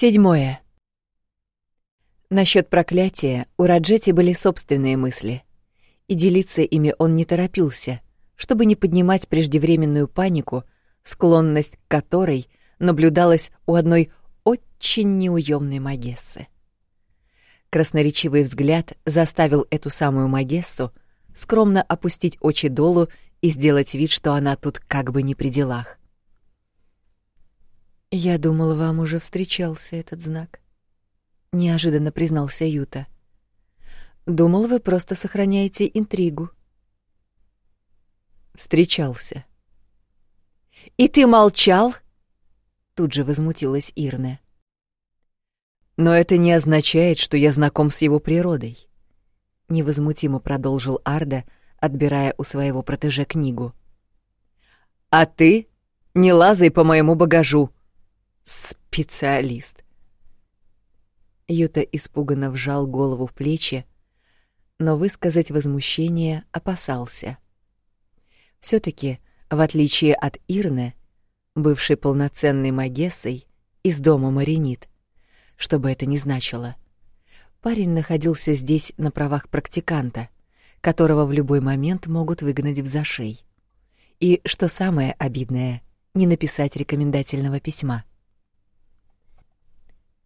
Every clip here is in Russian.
Седьмое. Насчет проклятия у Раджети были собственные мысли, и делиться ими он не торопился, чтобы не поднимать преждевременную панику, склонность к которой наблюдалась у одной очень неуемной Магессы. Красноречивый взгляд заставил эту самую Магессу скромно опустить очи долу и сделать вид, что она тут как бы не при делах. «Я думал, вам уже встречался этот знак», — неожиданно признался Юта. «Думал, вы просто сохраняете интригу». «Встречался». «И ты молчал?» Тут же возмутилась Ирна. «Но это не означает, что я знаком с его природой», — невозмутимо продолжил Арда, отбирая у своего протеже книгу. «А ты не лазай по моему багажу, специалист». Юта испуганно вжал голову в плечи, но высказать возмущение опасался. все таки в отличие от Ирны, бывшей полноценной магессой из дома Маринит, что бы это ни значило, парень находился здесь на правах практиканта, которого в любой момент могут выгнать в зашей. И, что самое обидное, не написать рекомендательного письма.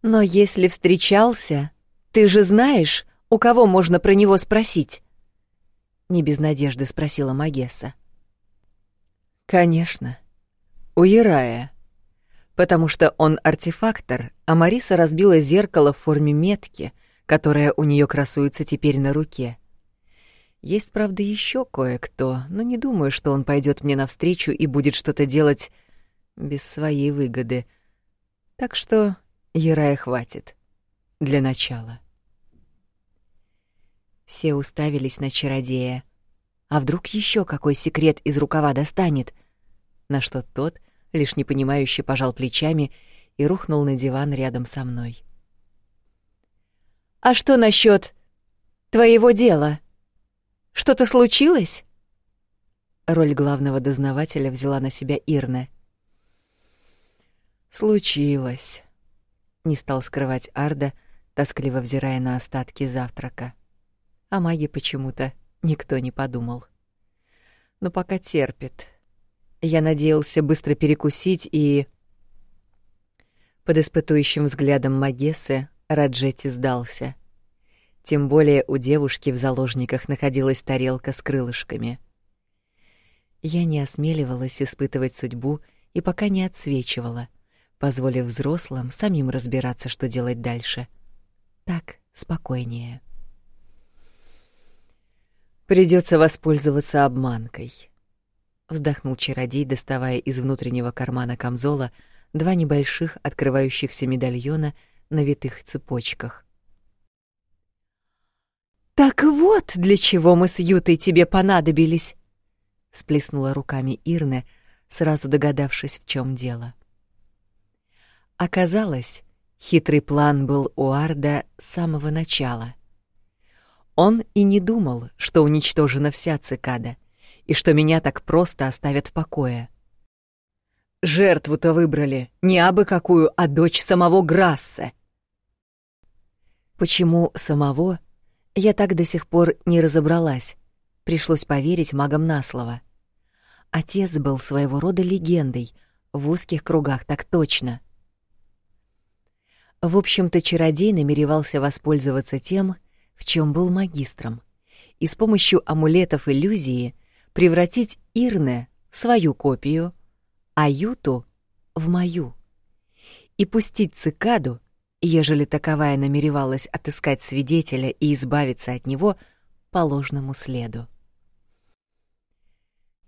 Но если встречался, ты же знаешь, у кого можно про него спросить? Не без надежды спросила Магесса. Конечно. У Ярая. Потому что он артефактор, а Мариса разбила зеркало в форме метки, которая у нее красуется теперь на руке. Есть, правда, еще кое-кто, но не думаю, что он пойдет мне навстречу и будет что-то делать без своей выгоды. Так что Ярая хватит. Для начала. Все уставились на чародея. А вдруг еще какой секрет из рукава достанет? На что тот лишь непонимающе пожал плечами и рухнул на диван рядом со мной. А что насчет твоего дела? Что-то случилось? Роль главного дознавателя взяла на себя Ирна. Случилось не стал скрывать Арда, тоскливо взирая на остатки завтрака. О маге почему-то никто не подумал. Но пока терпит. Я надеялся быстро перекусить и... Под испытующим взглядом Магессы Раджети сдался. Тем более у девушки в заложниках находилась тарелка с крылышками. Я не осмеливалась испытывать судьбу и пока не отсвечивала — позволив взрослым самим разбираться, что делать дальше. Так спокойнее. Придется воспользоваться обманкой. Вздохнул чародей, доставая из внутреннего кармана камзола два небольших открывающихся медальона на витых цепочках. Так вот, для чего мы с Ютой тебе понадобились, сплеснула руками Ирна, сразу догадавшись, в чем дело. Оказалось, хитрый план был у Арда с самого начала. Он и не думал, что уничтожена вся цикада, и что меня так просто оставят в покое. Жертву-то выбрали не абы какую, а дочь самого Грасса. Почему самого, я так до сих пор не разобралась. Пришлось поверить магам на слово. Отец был своего рода легендой, в узких кругах так точно. В общем-то, чародей намеревался воспользоваться тем, в чем был магистром, и с помощью амулетов иллюзии превратить Ирне в свою копию, а Юту — в мою. И пустить цикаду, ежели таковая намеревалась отыскать свидетеля и избавиться от него, по ложному следу.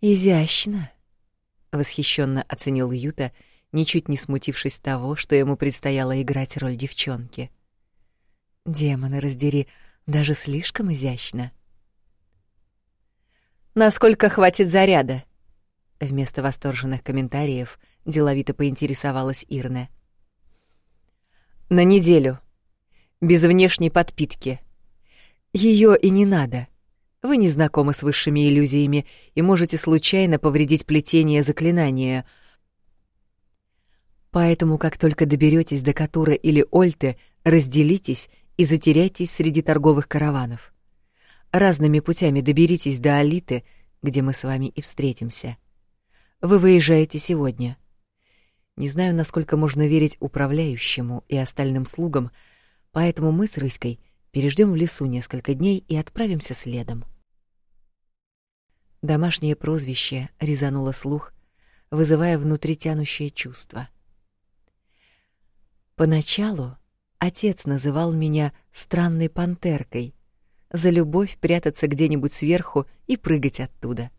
«Изящно», — восхищенно оценил Юта — ничуть не смутившись того, что ему предстояло играть роль девчонки. Демоны раздери, даже слишком изящно. Насколько хватит заряда? Вместо восторженных комментариев деловито поинтересовалась Ирна. На неделю. Без внешней подпитки. Ее и не надо. Вы не знакомы с высшими иллюзиями и можете случайно повредить плетение заклинания — Поэтому, как только доберетесь до Катура или Ольты, разделитесь и затеряйтесь среди торговых караванов. Разными путями доберитесь до Алиты, где мы с вами и встретимся. Вы выезжаете сегодня. Не знаю, насколько можно верить управляющему и остальным слугам, поэтому мы с Рыськой переждем в лесу несколько дней и отправимся следом. Домашнее прозвище резануло слух, вызывая внутри тянущее чувство. Поначалу отец называл меня странной пантеркой за любовь прятаться где-нибудь сверху и прыгать оттуда.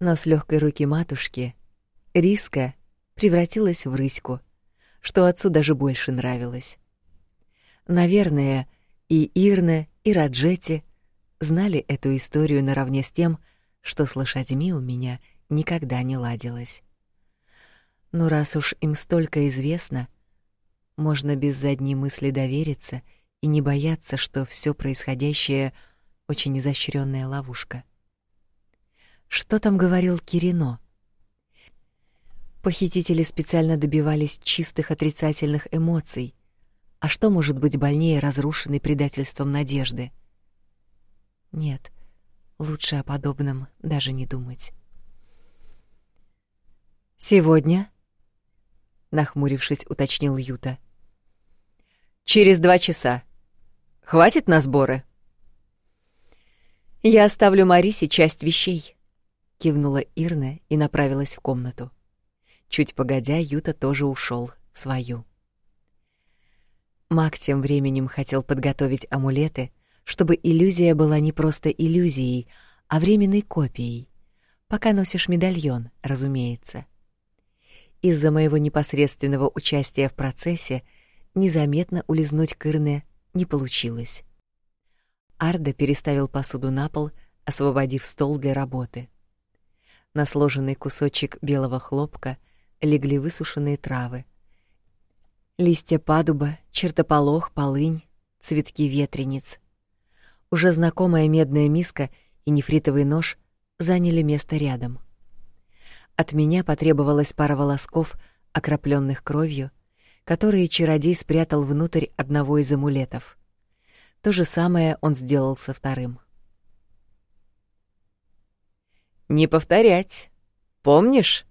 Но с легкой руки матушки Риска превратилась в рыську, что отцу даже больше нравилось. Наверное, и Ирна, и Раджети знали эту историю наравне с тем, что с лошадьми у меня никогда не ладилось. Но раз уж им столько известно, можно без задней мысли довериться и не бояться, что все происходящее очень изощренная ловушка. Что там говорил Кирино? Похитители специально добивались чистых отрицательных эмоций. А что может быть больнее разрушенной предательством надежды? Нет, лучше о подобном даже не думать. Сегодня, нахмурившись, уточнил Юта. Через два часа. Хватит на сборы. Я оставлю Марисе часть вещей кивнула Ирна и направилась в комнату. Чуть погодя, Юта тоже ушел в свою. Маг тем временем хотел подготовить амулеты, чтобы иллюзия была не просто иллюзией, а временной копией. Пока носишь медальон, разумеется. Из-за моего непосредственного участия в процессе незаметно улизнуть к Ирне не получилось. Арда переставил посуду на пол, освободив стол для работы. На сложенный кусочек белого хлопка легли высушенные травы. Листья падуба, чертополох, полынь, цветки ветрениц. Уже знакомая медная миска и нефритовый нож заняли место рядом. От меня потребовалось пара волосков, окропленных кровью, которые чародей спрятал внутрь одного из амулетов. То же самое он сделал со вторым. Не повторять. Помнишь?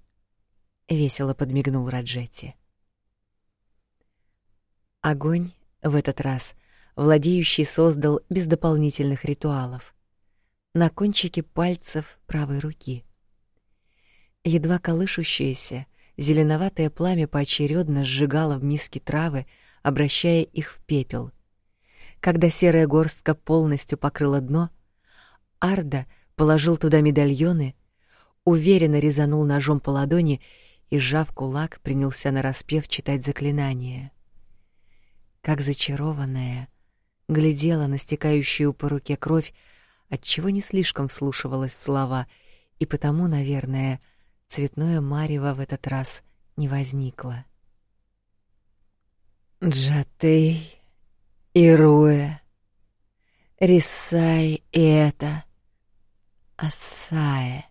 весело подмигнул Раджетти. Огонь в этот раз владеющий создал без дополнительных ритуалов на кончике пальцев правой руки. Едва колышущееся зеленоватое пламя поочередно сжигало в миске травы, обращая их в пепел. Когда серая горстка полностью покрыла дно, Арда — положил туда медальоны, уверенно резанул ножом по ладони и, сжав кулак, принялся нараспев читать заклинание. Как зачарованная, глядела на стекающую по руке кровь, отчего не слишком вслушивалась слова, и потому, наверное, цветное марево в этот раз не возникло. Джатей, Ируэ, Рисай и это — Асае.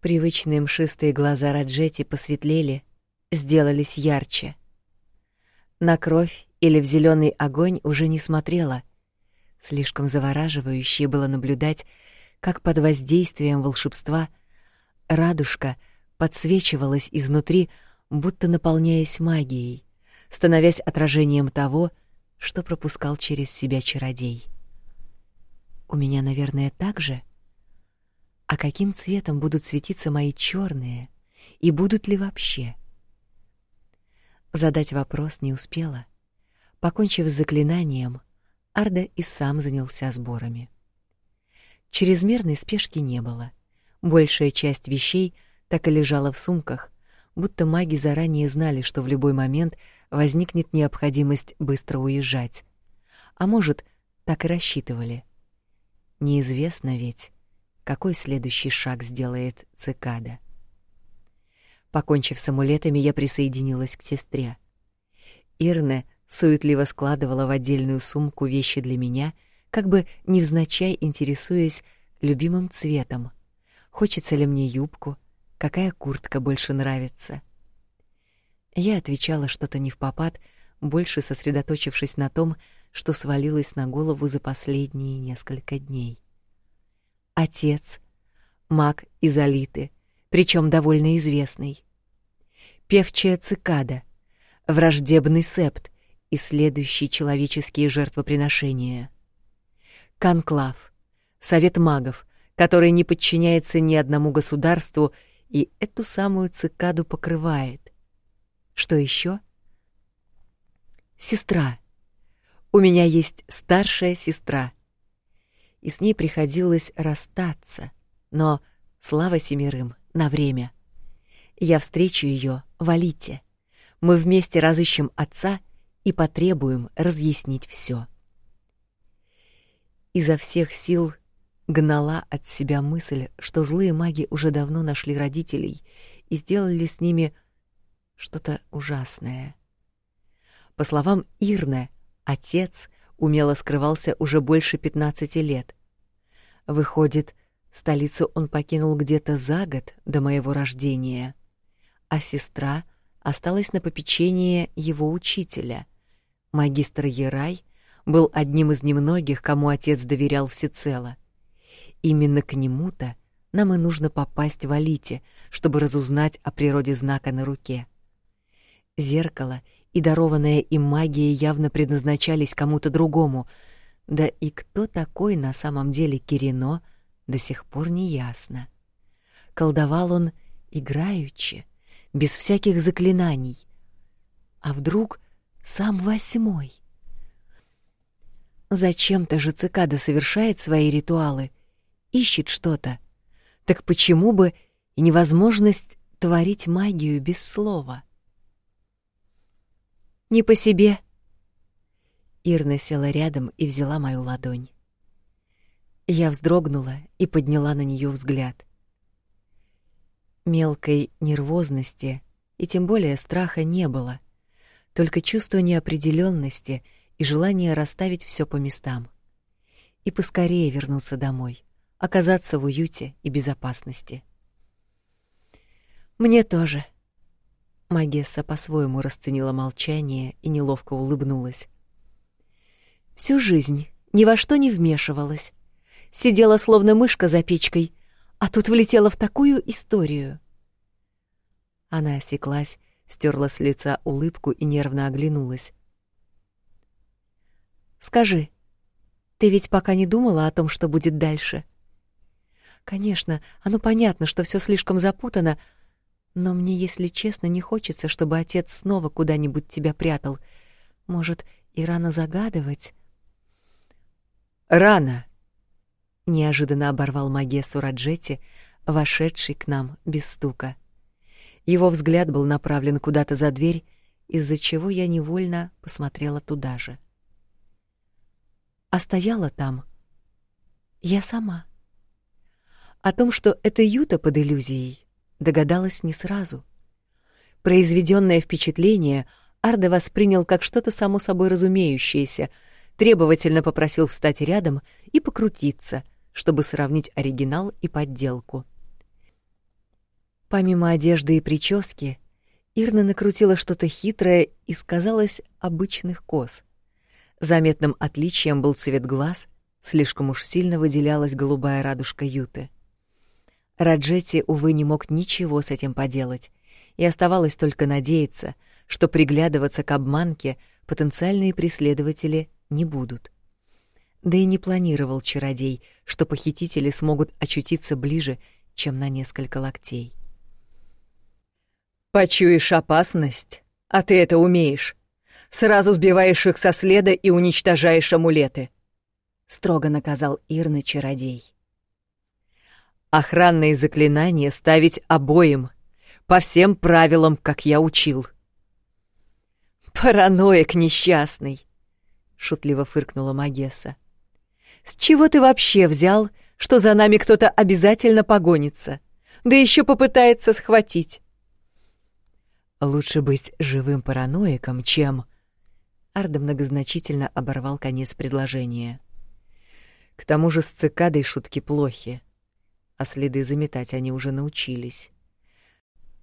Привычные мшистые глаза Раджети посветлели, сделались ярче. На кровь или в зеленый огонь уже не смотрела. Слишком завораживающе было наблюдать, как под воздействием волшебства радужка подсвечивалась изнутри, будто наполняясь магией, становясь отражением того, что пропускал через себя чародей. У меня, наверное, так же. А каким цветом будут светиться мои черные и будут ли вообще? Задать вопрос не успела. Покончив с заклинанием, Арда и сам занялся сборами. Чрезмерной спешки не было. Большая часть вещей так и лежала в сумках, будто маги заранее знали, что в любой момент возникнет необходимость быстро уезжать. А может, так и рассчитывали. Неизвестно ведь, какой следующий шаг сделает цикада. Покончив с амулетами, я присоединилась к сестре. Ирне суетливо складывала в отдельную сумку вещи для меня, как бы невзначай интересуясь любимым цветом. Хочется ли мне юбку, какая куртка больше нравится. Я отвечала что-то не в попад, больше сосредоточившись на том, что свалилось на голову за последние несколько дней. Отец, маг изолиты, причем довольно известный. Певчая цикада, враждебный септ и следующие человеческие жертвоприношения. Конклав, совет магов, который не подчиняется ни одному государству и эту самую цикаду покрывает. Что еще? Сестра. У меня есть старшая сестра. И с ней приходилось расстаться, но слава семерым на время. Я встречу ее в Алите. Мы вместе разыщем отца и потребуем разъяснить все. Изо всех сил гнала от себя мысль, что злые маги уже давно нашли родителей и сделали с ними что-то ужасное. По словам Ирны, отец умело скрывался уже больше 15 лет. Выходит, столицу он покинул где-то за год до моего рождения, а сестра осталась на попечении его учителя. Магистр Ерай был одним из немногих, кому отец доверял всецело. Именно к нему-то нам и нужно попасть в Алите, чтобы разузнать о природе знака на руке. Зеркало и дарованная им магия явно предназначались кому-то другому, да и кто такой на самом деле Кирино, до сих пор не ясно. Колдовал он играючи, без всяких заклинаний. А вдруг сам восьмой? Зачем-то же цикада совершает свои ритуалы, ищет что-то. Так почему бы и невозможность творить магию без слова? Не по себе. Ирна села рядом и взяла мою ладонь. Я вздрогнула и подняла на нее взгляд. Мелкой нервозности и тем более страха не было, только чувство неопределенности — и желание расставить все по местам. И поскорее вернуться домой, оказаться в уюте и безопасности. Мне тоже. Магесса по-своему расценила молчание и неловко улыбнулась. Всю жизнь ни во что не вмешивалась. Сидела словно мышка за печкой, а тут влетела в такую историю. Она осеклась, стерла с лица улыбку и нервно оглянулась. Скажи, ты ведь пока не думала о том, что будет дальше? Конечно, оно понятно, что все слишком запутано, но мне, если честно, не хочется, чтобы отец снова куда-нибудь тебя прятал. Может, и рано загадывать? Рано. Неожиданно оборвал Магесу Раджети, вошедший к нам без стука. Его взгляд был направлен куда-то за дверь, из-за чего я невольно посмотрела туда же а стояла там я сама. О том, что это Юта под иллюзией, догадалась не сразу. Произведенное впечатление Арда воспринял как что-то само собой разумеющееся, требовательно попросил встать рядом и покрутиться, чтобы сравнить оригинал и подделку. Помимо одежды и прически, Ирна накрутила что-то хитрое и сказалось обычных кос — Заметным отличием был цвет глаз, слишком уж сильно выделялась голубая радужка Юты. Раджети, увы, не мог ничего с этим поделать, и оставалось только надеяться, что приглядываться к обманке потенциальные преследователи не будут. Да и не планировал чародей, что похитители смогут очутиться ближе, чем на несколько локтей. «Почуешь опасность, а ты это умеешь», Сразу сбиваешь их со следа и уничтожаешь амулеты», — строго наказал Ирна чародей. «Охранные заклинания ставить обоим, по всем правилам, как я учил». «Параноик несчастный», — шутливо фыркнула Магесса. «С чего ты вообще взял, что за нами кто-то обязательно погонится, да еще попытается схватить?» «Лучше быть живым параноиком, чем...» Арда многозначительно оборвал конец предложения. К тому же с цикадой шутки плохи, а следы заметать они уже научились.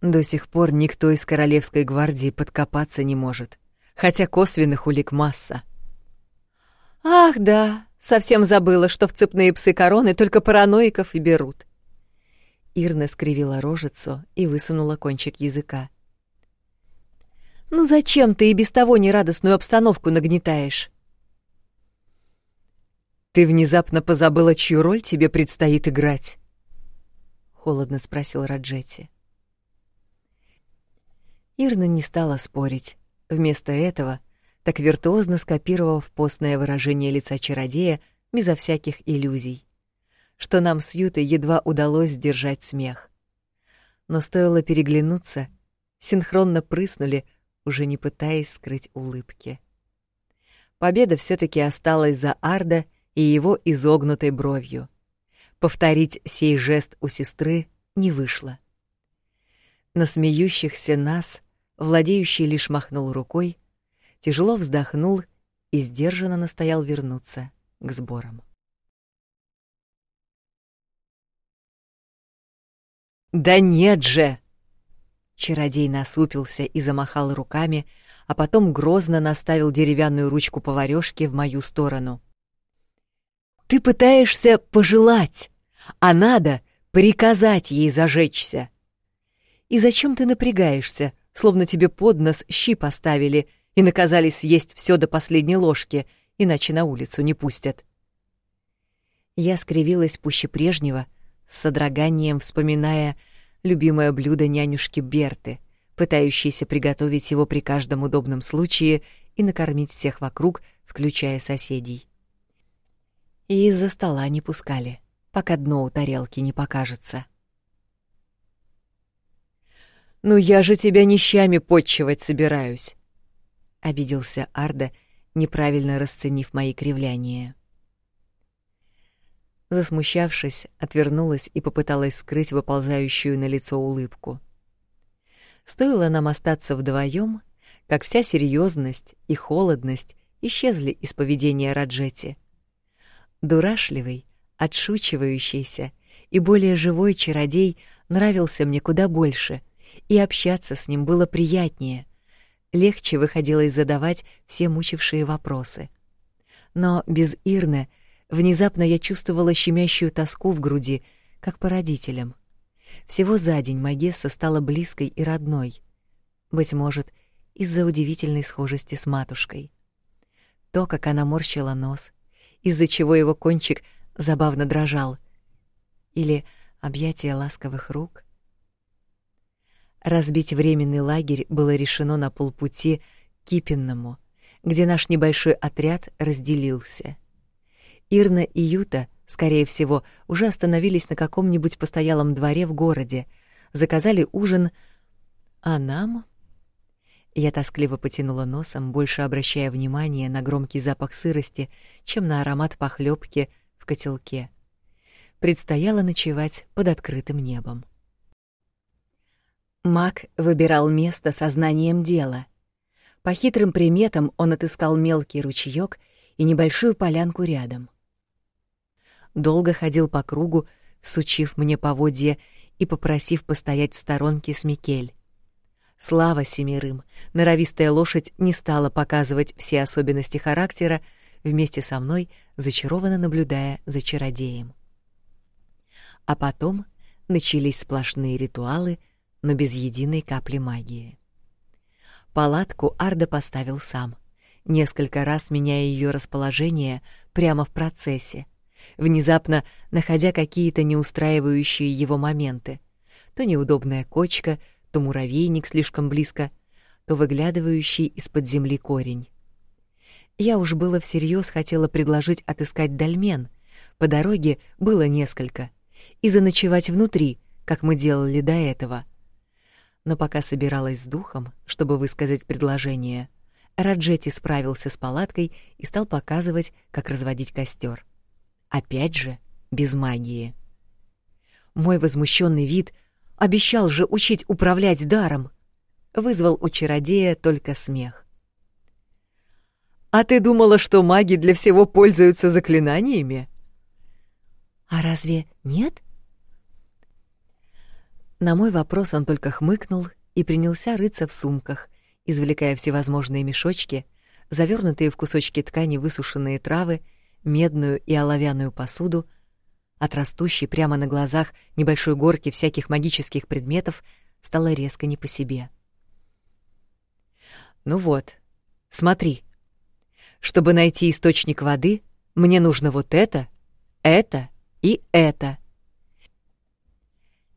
До сих пор никто из королевской гвардии подкопаться не может, хотя косвенных улик масса. Ах, да, совсем забыла, что в цепные псы короны только параноиков и берут. Ирна скривила рожицу и высунула кончик языка. Ну зачем ты и без того нерадостную обстановку нагнетаешь? Ты внезапно позабыла, чью роль тебе предстоит играть? Холодно спросил Раджети. Ирна не стала спорить. Вместо этого, так виртуозно скопировав постное выражение лица чародея безо всяких иллюзий, что нам с Ютой едва удалось сдержать смех. Но стоило переглянуться, синхронно прыснули, уже не пытаясь скрыть улыбки. Победа все таки осталась за Арда и его изогнутой бровью. Повторить сей жест у сестры не вышло. На смеющихся нас владеющий лишь махнул рукой, тяжело вздохнул и сдержанно настоял вернуться к сборам. «Да нет же!» Чародей насупился и замахал руками, а потом грозно наставил деревянную ручку поварёшки в мою сторону. «Ты пытаешься пожелать, а надо приказать ей зажечься. И зачем ты напрягаешься, словно тебе под нос щи поставили и наказали съесть все до последней ложки, иначе на улицу не пустят?» Я скривилась пуще прежнего, с содроганием вспоминая, любимое блюдо нянюшки Берты, пытающейся приготовить его при каждом удобном случае и накормить всех вокруг, включая соседей. И из-за стола не пускали, пока дно у тарелки не покажется. «Ну я же тебя нищами подчивать собираюсь», — обиделся Арда, неправильно расценив мои кривляния. Засмущавшись, отвернулась и попыталась скрыть выползающую на лицо улыбку. Стоило нам остаться вдвоем, как вся серьезность и холодность исчезли из поведения Раджети. Дурашливый, отшучивающийся и более живой чародей нравился мне куда больше, и общаться с ним было приятнее. Легче выходилось задавать все мучившие вопросы. Но без Ирны Внезапно я чувствовала щемящую тоску в груди, как по родителям. Всего за день Магесса стала близкой и родной. Быть может, из-за удивительной схожести с матушкой. То, как она морщила нос, из-за чего его кончик забавно дрожал, или объятия ласковых рук. Разбить временный лагерь было решено на полпути к Кипинному, где наш небольшой отряд разделился — Ирна и Юта, скорее всего, уже остановились на каком-нибудь постоялом дворе в городе, заказали ужин, а нам... Я тоскливо потянула носом, больше обращая внимание на громкий запах сырости, чем на аромат похлебки в котелке. Предстояло ночевать под открытым небом. Мак выбирал место со знанием дела. По хитрым приметам он отыскал мелкий ручеёк и небольшую полянку рядом долго ходил по кругу, всучив мне поводья и попросив постоять в сторонке с Микель. Слава семерым, норовистая лошадь не стала показывать все особенности характера, вместе со мной зачарованно наблюдая за чародеем. А потом начались сплошные ритуалы, но без единой капли магии. Палатку Арда поставил сам, несколько раз меняя ее расположение прямо в процессе — внезапно находя какие-то неустраивающие его моменты. То неудобная кочка, то муравейник слишком близко, то выглядывающий из-под земли корень. Я уж было всерьез хотела предложить отыскать дольмен. По дороге было несколько. И заночевать внутри, как мы делали до этого. Но пока собиралась с духом, чтобы высказать предложение, Раджети справился с палаткой и стал показывать, как разводить костер. Опять же, без магии. Мой возмущенный вид обещал же учить управлять даром, вызвал у чародея только смех. А ты думала, что маги для всего пользуются заклинаниями? А разве нет? На мой вопрос он только хмыкнул и принялся рыться в сумках, извлекая всевозможные мешочки, завернутые в кусочки ткани высушенные травы, медную и оловянную посуду, от растущей прямо на глазах небольшой горки всяких магических предметов стало резко не по себе. Ну вот, смотри. Чтобы найти источник воды, мне нужно вот это, это и это.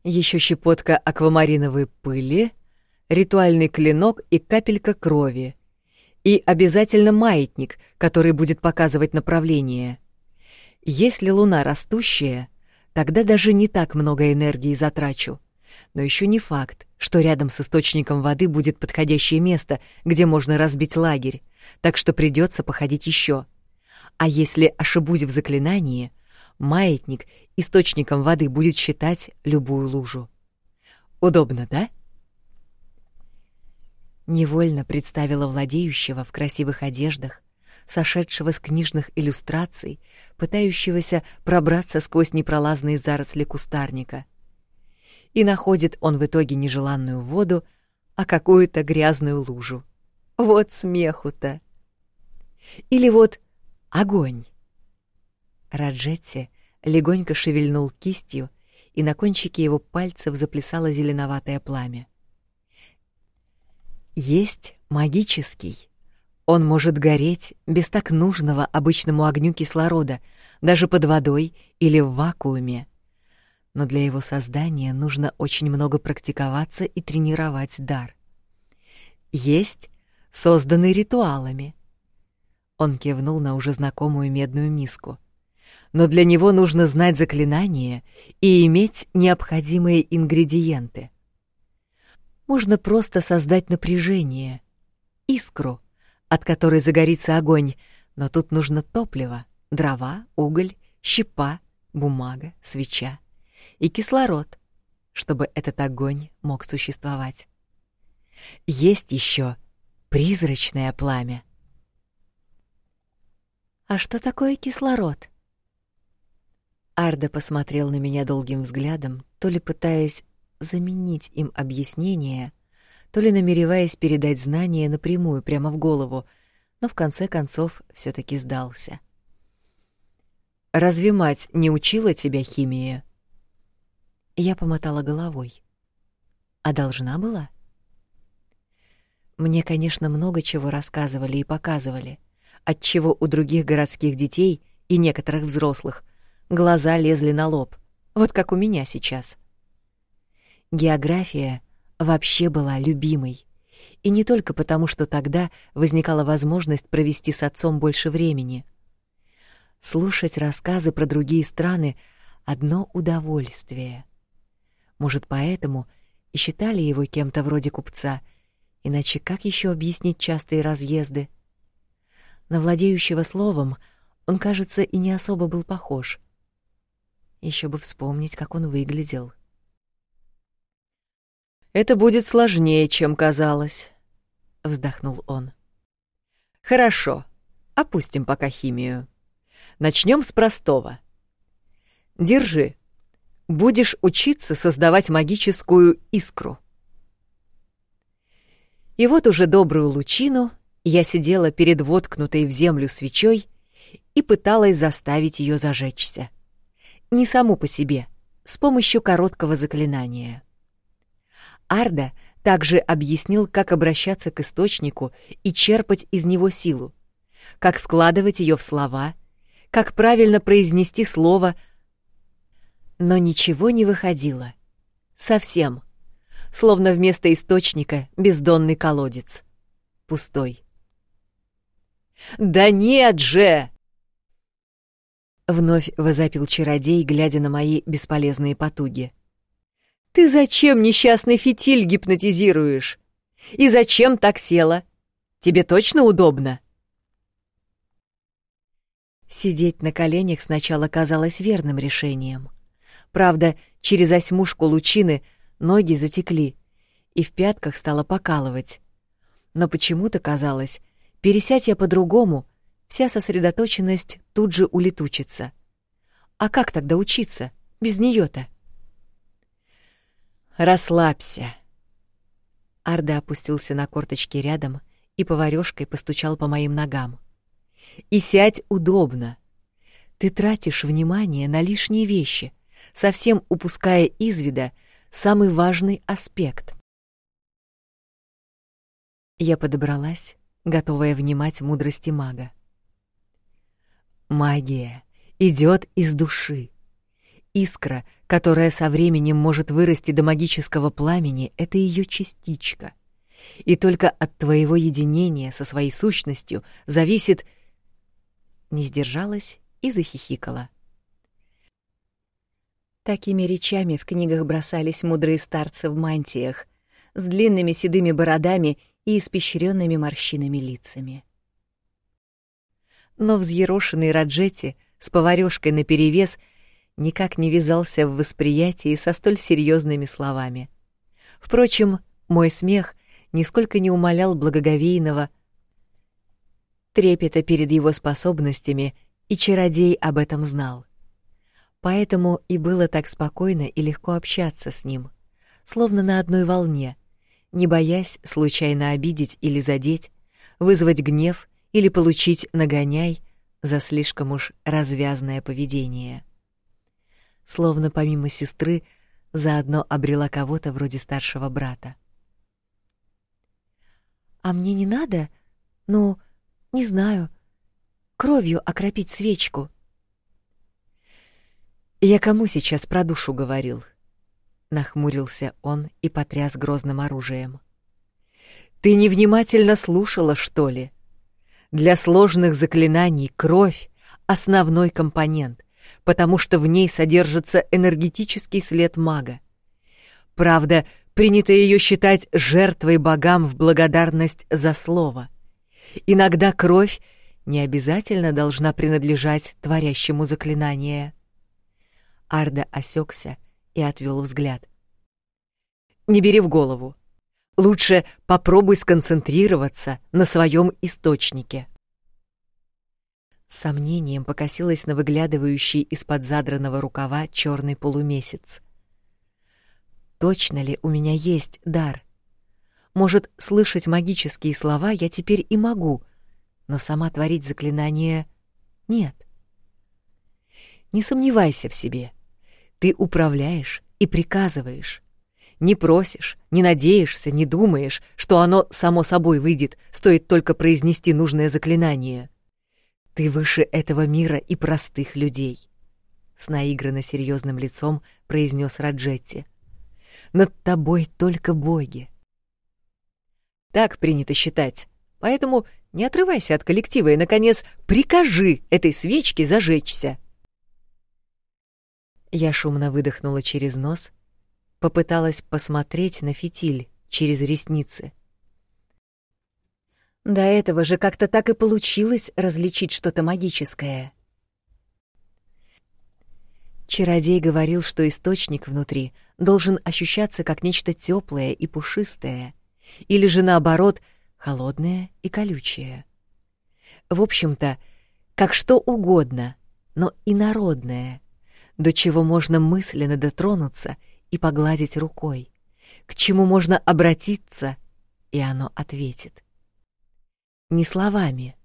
Еще щепотка аквамариновой пыли, ритуальный клинок и капелька крови. И обязательно маятник, который будет показывать направление. Если луна растущая, тогда даже не так много энергии затрачу. Но еще не факт, что рядом с источником воды будет подходящее место, где можно разбить лагерь, так что придется походить еще. А если ошибусь в заклинании, маятник источником воды будет считать любую лужу. Удобно, да? Невольно представила владеющего в красивых одеждах, сошедшего с книжных иллюстраций, пытающегося пробраться сквозь непролазные заросли кустарника. И находит он в итоге нежеланную воду, а какую-то грязную лужу. Вот смеху-то. Или вот огонь. Раджетти легонько шевельнул кистью, и на кончике его пальцев заплясало зеленоватое пламя. Есть магический. Он может гореть без так нужного обычному огню кислорода, даже под водой или в вакууме. Но для его создания нужно очень много практиковаться и тренировать дар. Есть созданный ритуалами. Он кивнул на уже знакомую медную миску. Но для него нужно знать заклинание и иметь необходимые ингредиенты. Можно просто создать напряжение, искру, от которой загорится огонь, но тут нужно топливо, дрова, уголь, щепа, бумага, свеча и кислород, чтобы этот огонь мог существовать. Есть еще призрачное пламя. А что такое кислород? Арда посмотрел на меня долгим взглядом, то ли пытаясь заменить им объяснение, то ли намереваясь передать знания напрямую прямо в голову, но в конце концов все таки сдался. Разве мать не учила тебя химии? Я помотала головой. А должна была? Мне, конечно, много чего рассказывали и показывали, от чего у других городских детей и некоторых взрослых глаза лезли на лоб, вот как у меня сейчас. География вообще была любимой. И не только потому, что тогда возникала возможность провести с отцом больше времени. Слушать рассказы про другие страны — одно удовольствие. Может, поэтому и считали его кем-то вроде купца, иначе как еще объяснить частые разъезды? На владеющего словом он, кажется, и не особо был похож. Еще бы вспомнить, как он выглядел — это будет сложнее, чем казалось, вздохнул он. Хорошо. Опустим пока химию. Начнем с простого. Держи. Будешь учиться создавать магическую искру. И вот уже добрую лучину я сидела перед воткнутой в землю свечой и пыталась заставить ее зажечься. Не саму по себе, с помощью короткого заклинания. Арда также объяснил, как обращаться к источнику и черпать из него силу, как вкладывать ее в слова, как правильно произнести слово, но ничего не выходило. Совсем. Словно вместо источника бездонный колодец. Пустой. «Да нет же!» Вновь возопил чародей, глядя на мои бесполезные потуги. Ты зачем несчастный фитиль гипнотизируешь? И зачем так села? Тебе точно удобно? Сидеть на коленях сначала казалось верным решением. Правда, через осьмушку лучины ноги затекли, и в пятках стало покалывать. Но почему-то казалось, пересядь я по-другому, вся сосредоточенность тут же улетучится. А как тогда учиться без нее то Расслабься. Арда опустился на корточки рядом и поварёшкой постучал по моим ногам. И сядь удобно. Ты тратишь внимание на лишние вещи, совсем упуская из вида самый важный аспект. Я подобралась, готовая внимать мудрости мага. Магия идет из души. Искра, которая со временем может вырасти до магического пламени, это ее частичка. И только от твоего единения со своей сущностью зависит Не сдержалась и захихикала. Такими речами в книгах бросались мудрые старцы в мантиях с длинными седыми бородами и испещренными морщинами лицами. Но взъерошенный Раджетти с поварёшкой наперевес никак не вязался в восприятии со столь серьезными словами. Впрочем, мой смех нисколько не умалял благоговейного трепета перед его способностями, и чародей об этом знал. Поэтому и было так спокойно и легко общаться с ним, словно на одной волне, не боясь случайно обидеть или задеть, вызвать гнев или получить нагоняй за слишком уж развязное поведение. Словно помимо сестры заодно обрела кого-то вроде старшего брата. А мне не надо, ну, не знаю, кровью окропить свечку. Я кому сейчас про душу говорил? Нахмурился он и потряс грозным оружием. Ты невнимательно слушала, что ли? Для сложных заклинаний кровь основной компонент, потому что в ней содержится энергетический след мага. Правда, принято ее считать жертвой богам в благодарность за слово. Иногда кровь не обязательно должна принадлежать творящему заклинание. Арда осекся и отвел взгляд. Не бери в голову. Лучше попробуй сконцентрироваться на своем источнике. Сомнением покосилась на выглядывающий из-под задранного рукава черный полумесяц. Точно ли у меня есть дар? Может, слышать магические слова я теперь и могу, но сама творить заклинание нет. Не сомневайся в себе. Ты управляешь и приказываешь. Не просишь, не надеешься, не думаешь, что оно само собой выйдет, стоит только произнести нужное заклинание. Ты выше этого мира и простых людей. С наигранно серьезным лицом произнес Раджетти. Над тобой только боги. Так принято считать. Поэтому не отрывайся от коллектива и, наконец, прикажи этой свечке зажечься. Я шумно выдохнула через нос, попыталась посмотреть на фитиль через ресницы. До этого же как-то так и получилось различить что-то магическое. Чародей говорил, что источник внутри должен ощущаться как нечто теплое и пушистое, или же наоборот, холодное и колючее. В общем-то, как что угодно, но инородное, до чего можно мысленно дотронуться и погладить рукой, к чему можно обратиться, и оно ответит. Не словами.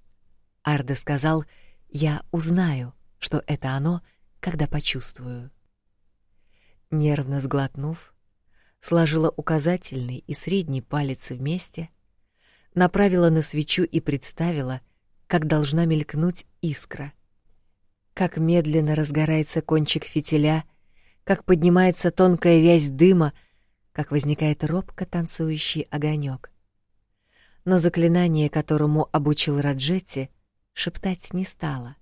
Арда сказал, я узнаю, что это оно, когда почувствую. Нервно сглотнув, сложила указательный и средний палец вместе, направила на свечу и представила, как должна мелькнуть искра как медленно разгорается кончик фитиля, как поднимается тонкая вязь дыма, как возникает робко танцующий огонек. Но заклинание, которому обучил Раджетти, шептать не стала.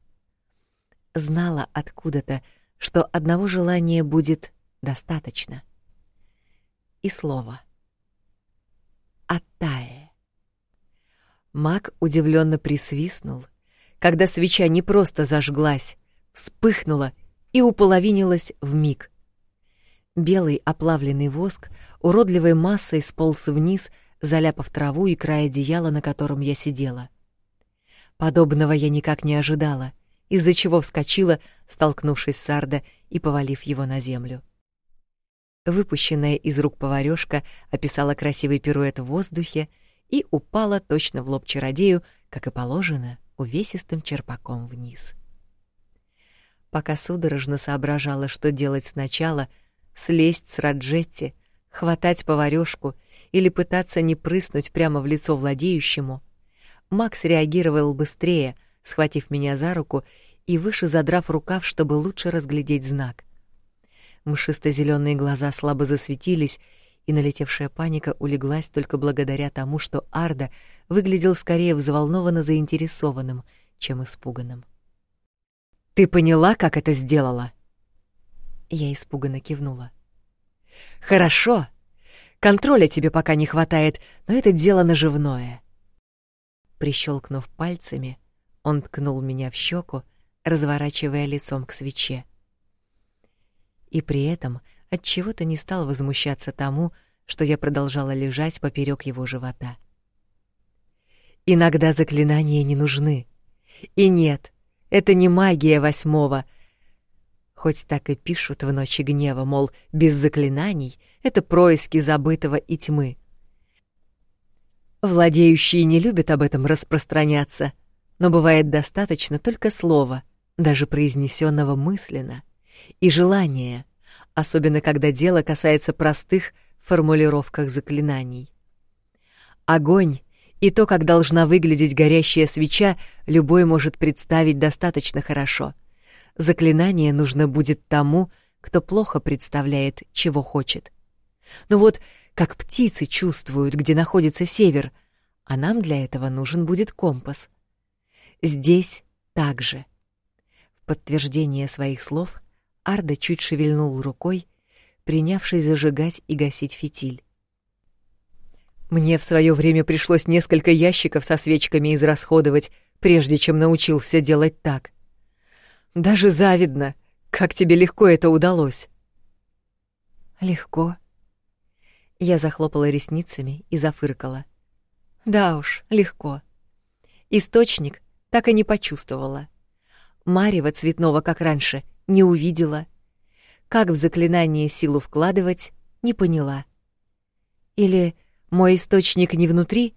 Знала откуда-то, что одного желания будет достаточно. И слово. Атае. Маг удивленно присвистнул, когда свеча не просто зажглась, вспыхнула и уполовинилась в миг. Белый оплавленный воск уродливой массой сполз вниз, заляпав траву и край одеяла, на котором я сидела. Подобного я никак не ожидала, из-за чего вскочила, столкнувшись с Сарда и повалив его на землю. Выпущенная из рук поварёшка описала красивый пируэт в воздухе и упала точно в лоб чародею, как и положено, увесистым черпаком вниз. Пока судорожно соображала, что делать сначала, слезть с Раджетти, хватать поварёшку или пытаться не прыснуть прямо в лицо владеющему, Макс реагировал быстрее, схватив меня за руку и выше задрав рукав, чтобы лучше разглядеть знак. Мшисто-зелёные глаза слабо засветились, и налетевшая паника улеглась только благодаря тому, что Арда выглядел скорее взволнованно заинтересованным, чем испуганным. «Ты поняла, как это сделала?» Я испуганно кивнула. «Хорошо. Контроля тебе пока не хватает, но это дело наживное». Прищелкнув пальцами, он ткнул меня в щеку, разворачивая лицом к свече и при этом от чего-то не стал возмущаться тому, что я продолжала лежать поперек его живота. Иногда заклинания не нужны. И нет, это не магия восьмого. Хоть так и пишут в ночи гнева, мол, без заклинаний это происки забытого и тьмы. Владеющие не любят об этом распространяться, но бывает достаточно только слова, даже произнесенного мысленно — и желание, особенно когда дело касается простых формулировках заклинаний. Огонь и то, как должна выглядеть горящая свеча, любой может представить достаточно хорошо. Заклинание нужно будет тому, кто плохо представляет, чего хочет. Но вот как птицы чувствуют, где находится север, а нам для этого нужен будет компас. Здесь также. В подтверждение своих слов Арда чуть шевельнул рукой, принявшись зажигать и гасить фитиль. Мне в свое время пришлось несколько ящиков со свечками израсходовать, прежде чем научился делать так. Даже завидно, как тебе легко это удалось. Легко. Я захлопала ресницами и зафыркала. Да уж, легко. Источник так и не почувствовала. Марева цветного, как раньше, не увидела. Как в заклинание силу вкладывать, не поняла. Или мой источник не внутри,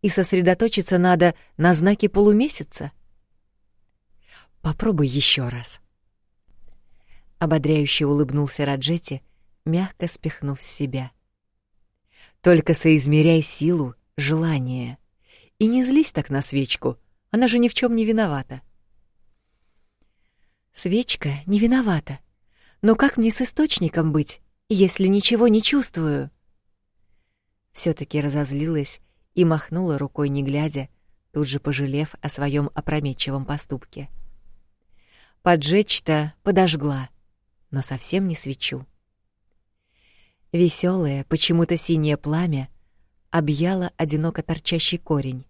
и сосредоточиться надо на знаке полумесяца? Попробуй еще раз. Ободряюще улыбнулся Раджети, мягко спихнув с себя. Только соизмеряй силу, желание. И не злись так на свечку, она же ни в чем не виновата. Свечка не виновата. Но как мне с источником быть, если ничего не чувствую? все таки разозлилась и махнула рукой, не глядя, тут же пожалев о своем опрометчивом поступке. Поджечь-то подожгла, но совсем не свечу. Веселое, почему-то синее пламя объяло одиноко торчащий корень.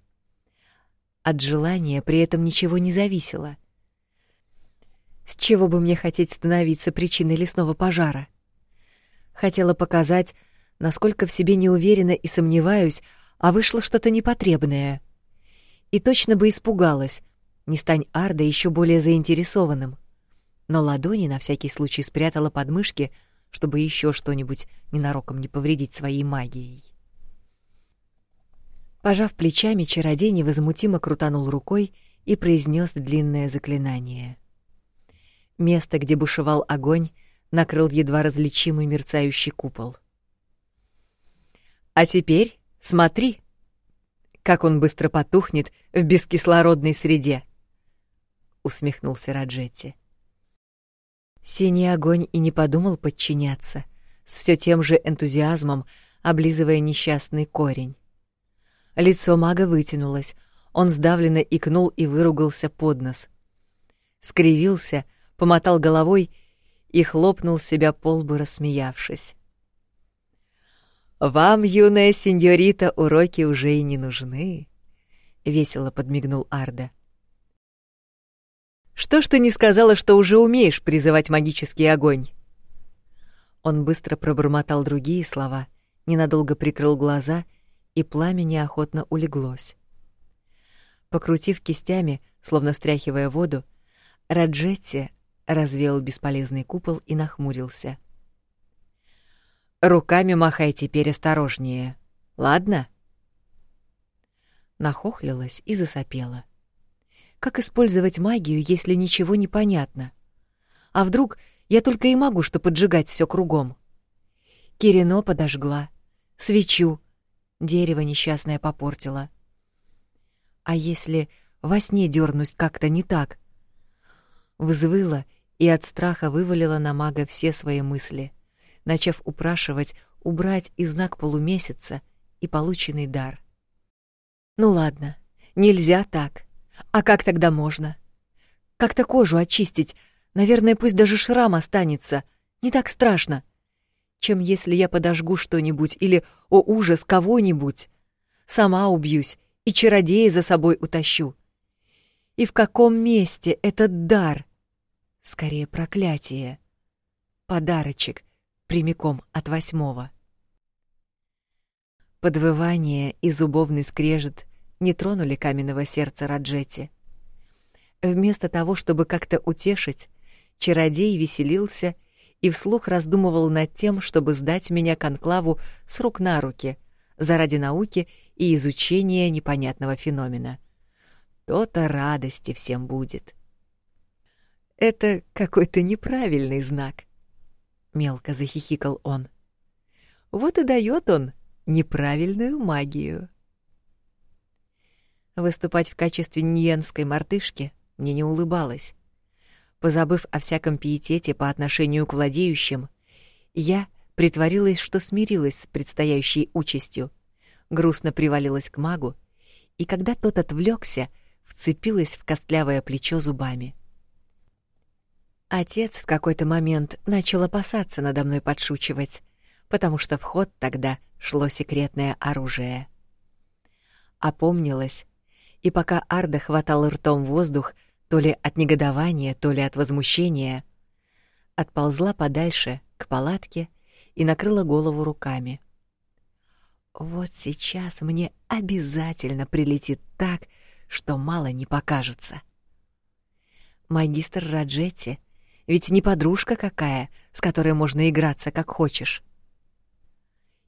От желания при этом ничего не зависело — с чего бы мне хотеть становиться причиной лесного пожара? Хотела показать, насколько в себе не уверена и сомневаюсь, а вышло что-то непотребное. И точно бы испугалась, не стань Арда еще более заинтересованным. Но ладони на всякий случай спрятала под мышки, чтобы еще что-нибудь ненароком не повредить своей магией. Пожав плечами, чародей невозмутимо крутанул рукой и произнес длинное заклинание — Место, где бушевал огонь, накрыл едва различимый мерцающий купол. А теперь смотри, как он быстро потухнет в бескислородной среде, усмехнулся Раджетти. Синий огонь и не подумал подчиняться, с все тем же энтузиазмом облизывая несчастный корень. Лицо мага вытянулось, он сдавленно икнул и выругался под нос. Скривился, помотал головой и хлопнул себя по лбу, рассмеявшись. «Вам, юная сеньорита, уроки уже и не нужны», — весело подмигнул Арда. «Что ж ты не сказала, что уже умеешь призывать магический огонь?» Он быстро пробормотал другие слова, ненадолго прикрыл глаза, и пламя неохотно улеглось. Покрутив кистями, словно стряхивая воду, Раджетти развеял бесполезный купол и нахмурился. Руками махай теперь осторожнее. Ладно? Нахохлилась и засопела. Как использовать магию, если ничего не понятно? А вдруг я только и могу что поджигать все кругом? Кирино подожгла, свечу, дерево несчастное попортила. А если во сне дернусь как-то не так? Взвыла и от страха вывалила на мага все свои мысли, начав упрашивать убрать и знак полумесяца, и полученный дар. Ну ладно, нельзя так. А как тогда можно? Как-то кожу очистить, наверное, пусть даже шрам останется. Не так страшно, чем если я подожгу что-нибудь или, о ужас, кого-нибудь. Сама убьюсь и чародея за собой утащу. И в каком месте этот дар? Скорее проклятие. Подарочек прямиком от восьмого. Подвывание и зубовный скрежет не тронули каменного сердца Раджети. Вместо того, чтобы как-то утешить, чародей веселился и вслух раздумывал над тем, чтобы сдать меня конклаву с рук на руки заради науки и изучения непонятного феномена. То-то радости всем будет. Это какой-то неправильный знак, мелко захихикал он. Вот и дает он неправильную магию. Выступать в качестве ньенской мартышки мне не улыбалось. Позабыв о всяком пиетете по отношению к владеющим, я притворилась, что смирилась с предстоящей участью, грустно привалилась к магу, и когда тот отвлекся, вцепилась в костлявое плечо зубами. Отец в какой-то момент начал опасаться надо мной подшучивать, потому что в ход тогда шло секретное оружие. Опомнилась, и пока Арда хватал ртом воздух, то ли от негодования, то ли от возмущения, отползла подальше к палатке и накрыла голову руками. Вот сейчас мне обязательно прилетит так, что мало не покажется. Магистр Раджетти ведь не подружка какая, с которой можно играться как хочешь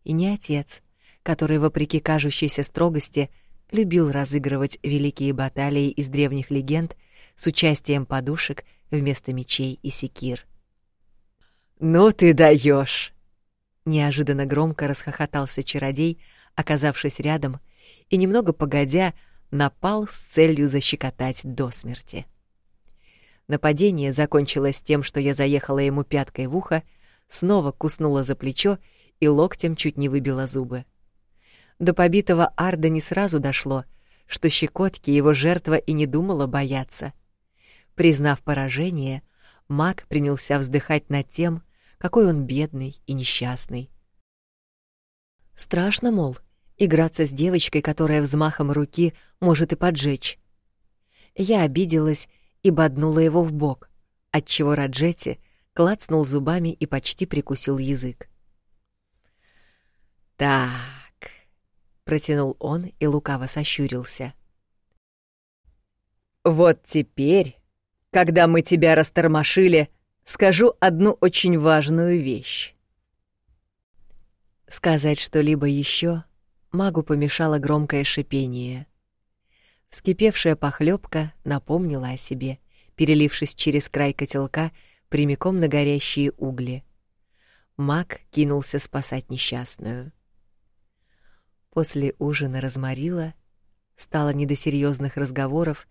и не отец, который, вопреки кажущейся строгости, любил разыгрывать великие баталии из древних легенд с участием подушек вместо мечей и секир. «Ну ты даешь! Неожиданно громко расхохотался чародей, оказавшись рядом, и немного погодя напал с целью защекотать до смерти. Нападение закончилось тем, что я заехала ему пяткой в ухо, снова куснула за плечо и локтем чуть не выбила зубы. До побитого Арда не сразу дошло, что щекотки его жертва и не думала бояться. Признав поражение, маг принялся вздыхать над тем, какой он бедный и несчастный. Страшно, мол, играться с девочкой, которая взмахом руки может и поджечь. Я обиделась и боднула его в бок, отчего Раджети клацнул зубами и почти прикусил язык. Так, протянул он и лукаво сощурился. Вот теперь, когда мы тебя растормошили, скажу одну очень важную вещь. Сказать что-либо еще магу помешало громкое шипение. Вскипевшая похлебка напомнила о себе, перелившись через край котелка прямиком на горящие угли. Маг кинулся спасать несчастную. После ужина разморила, стало не до серьезных разговоров,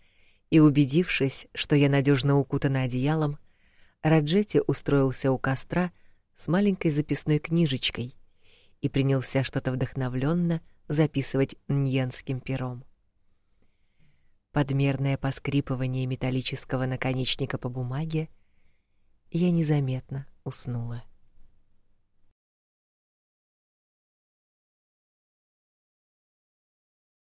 и убедившись, что я надежно укутана одеялом, Раджети устроился у костра с маленькой записной книжечкой и принялся что-то вдохновленно записывать ньенским пером. Подмерное поскрипывание металлического наконечника по бумаге, я незаметно уснула.